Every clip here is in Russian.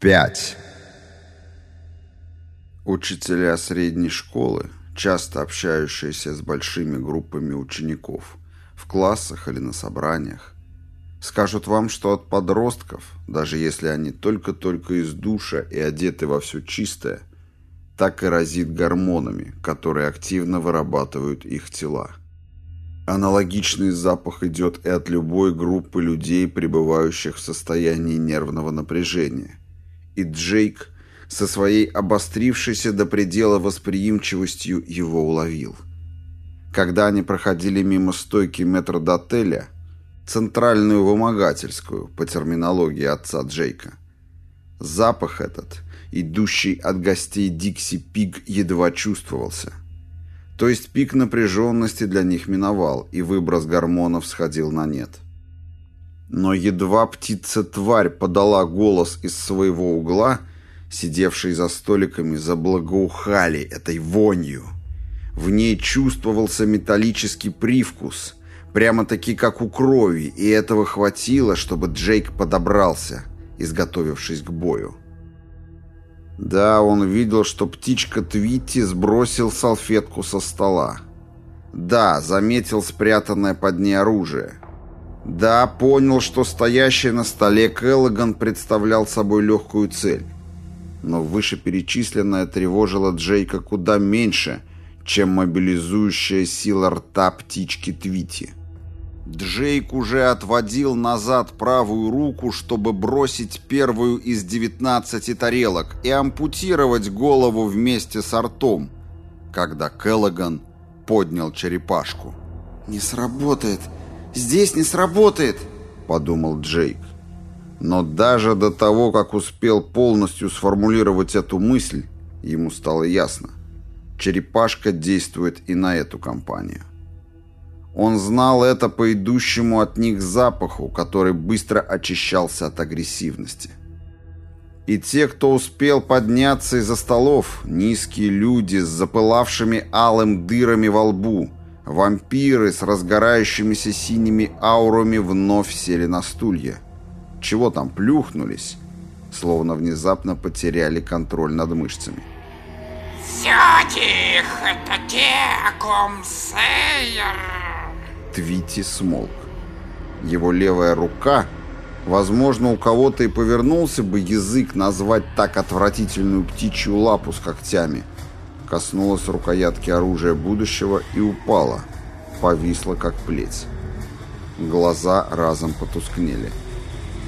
5. Учителя средней школы, часто общающиеся с большими группами учеников, в классах или на собраниях, скажут вам, что от подростков, даже если они только-только из душа и одеты во все чистое, так и разит гормонами, которые активно вырабатывают их тела. Аналогичный запах идет и от любой группы людей, пребывающих в состоянии нервного напряжения и Джейк со своей обострившейся до предела восприимчивостью его уловил. Когда они проходили мимо стойки метрдотеля, центральную вымогательскую, по терминологии отца Джейка, запах этот, идущий от гостей Дикси Пиг, едва чувствовался. То есть пик напряженности для них миновал, и выброс гормонов сходил на нет. — но едва птица-тварь подала голос из своего угла, сидевшие за столиками заблагоухали этой вонью. В ней чувствовался металлический привкус, прямо-таки как у крови, и этого хватило, чтобы Джейк подобрался, изготовившись к бою. Да, он видел, что птичка Твитти сбросил салфетку со стола. Да, заметил спрятанное под ней оружие. Да, понял, что стоящий на столе Келлоган представлял собой легкую цель. Но вышеперечисленное тревожило Джейка куда меньше, чем мобилизующая сила рта птички Твити. Джейк уже отводил назад правую руку, чтобы бросить первую из девятнадцати тарелок и ампутировать голову вместе с ртом, когда Келлоган поднял черепашку. «Не сработает!» Здесь не сработает», — подумал Джейк. Но даже до того, как успел полностью сформулировать эту мысль, ему стало ясно. Черепашка действует и на эту компанию. Он знал это по идущему от них запаху, который быстро очищался от агрессивности. И те, кто успел подняться из-за столов, низкие люди с запылавшими алым дырами во лбу, Вампиры с разгорающимися синими аурами вновь сели на стулья. Чего там, плюхнулись? Словно внезапно потеряли контроль над мышцами. «Все тихо, это те, о ком Сейер!» Твити смолк. Его левая рука, возможно, у кого-то и повернулся бы язык назвать так отвратительную птичью лапу с когтями – коснулась рукоятки оружия будущего и упала, повисла как плеть. Глаза разом потускнели.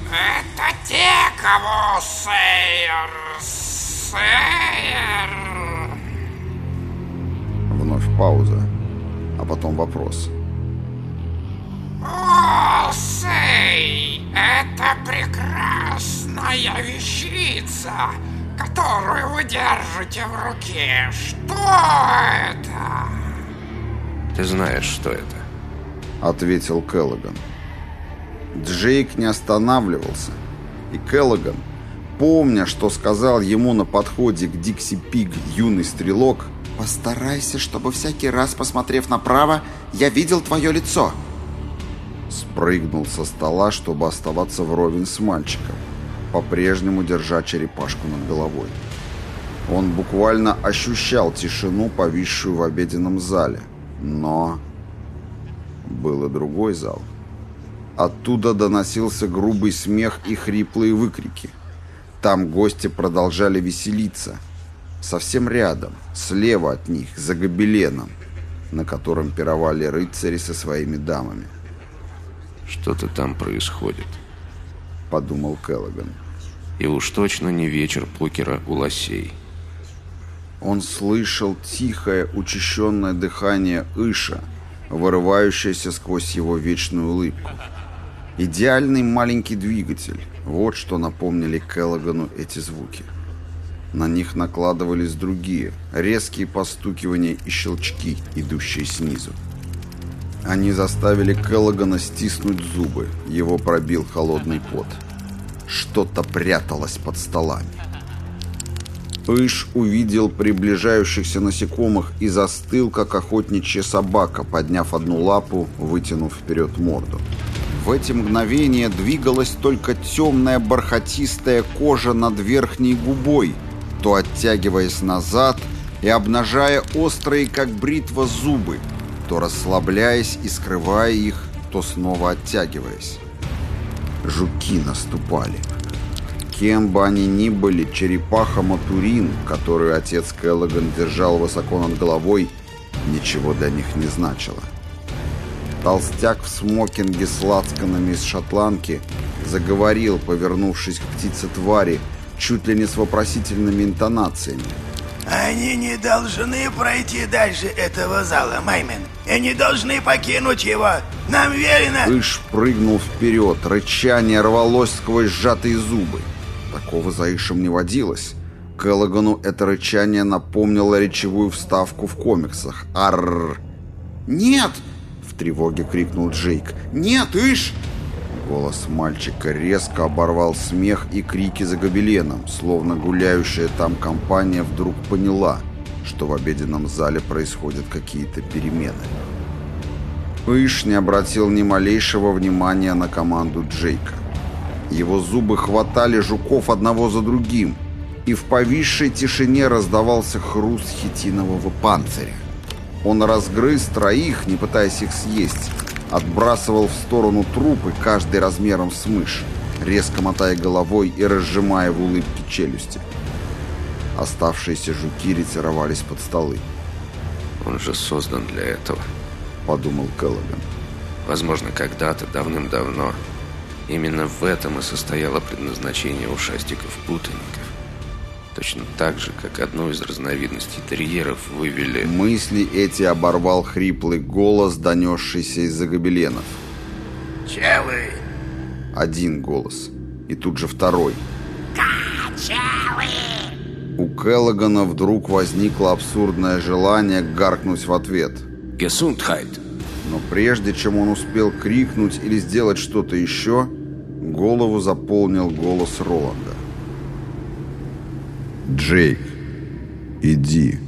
«Это те, кого Сейер... Сейер...» Вновь пауза, а потом вопрос. «О, Сей, это прекрасная вещица!» Которую вы держите в руке. Что это? Ты знаешь, что это. Ответил Келлоган. Джейк не останавливался. И Келлоган, помня, что сказал ему на подходе к Дикси Пиг юный стрелок, «Постарайся, чтобы всякий раз, посмотрев направо, я видел твое лицо», спрыгнул со стола, чтобы оставаться вровень с мальчиком по-прежнему держа черепашку над головой. Он буквально ощущал тишину, повисшую в обеденном зале. Но был и другой зал. Оттуда доносился грубый смех и хриплые выкрики. Там гости продолжали веселиться. Совсем рядом, слева от них, за гобеленом, на котором пировали рыцари со своими дамами. «Что-то там происходит», — подумал Келлоган. И уж точно не вечер покера у лосей. Он слышал тихое, учащенное дыхание Иша, вырывающееся сквозь его вечную улыбку. Идеальный маленький двигатель. Вот что напомнили Келлогану эти звуки. На них накладывались другие, резкие постукивания и щелчки, идущие снизу. Они заставили Келлогана стиснуть зубы. Его пробил холодный пот. Что-то пряталось под столами. Пыш увидел приближающихся насекомых и застыл, как охотничья собака, подняв одну лапу, вытянув вперед морду. В эти мгновения двигалась только темная бархатистая кожа над верхней губой, то оттягиваясь назад и обнажая острые, как бритва, зубы, то расслабляясь и скрывая их, то снова оттягиваясь. Жуки наступали. Кем бы они ни были, черепаха Матурин, которую отец Келлоган держал высоко над головой, ничего для них не значило. Толстяк в смокинге с лацканами из шотландки заговорил, повернувшись к птице-твари, чуть ли не с вопросительными интонациями. Они не должны пройти дальше этого зала, Маймен. И не должны покинуть его. Нам верено... Иш прыгнул вперед, рычание рвалось сквозь сжатые зубы. Такого за Ишем не водилось. Келлогану это рычание напомнило речевую вставку в комиксах. Арррр. «Нет!» — в тревоге крикнул Джейк. «Нет, Иш!» Голос мальчика резко оборвал смех и крики за гобеленом, словно гуляющая там компания вдруг поняла, что в обеденном зале происходят какие-то перемены. Иш не обратил ни малейшего внимания на команду Джейка. Его зубы хватали жуков одного за другим, и в повисшей тишине раздавался хруст хитинового панциря. Он разгрыз троих, не пытаясь их съесть, отбрасывал в сторону трупы, каждый размером с мышь, резко мотая головой и разжимая в улыбке челюсти. Оставшиеся жуки ретировались под столы. «Он же создан для этого», — подумал Келлоган. «Возможно, когда-то, давным-давно, именно в этом и состояло предназначение ушастиков-путаников. Точно так же, как одну из разновидностей терьеров вывели... Мысли эти оборвал хриплый голос, донесшийся из-за гобеленов. Челы! Один голос. И тут же второй. Качелы! У Келлогана вдруг возникло абсурдное желание гаркнуть в ответ. «Гесундхайт!» Но прежде чем он успел крикнуть или сделать что-то еще, голову заполнил голос Роланда. «Джейк, иди».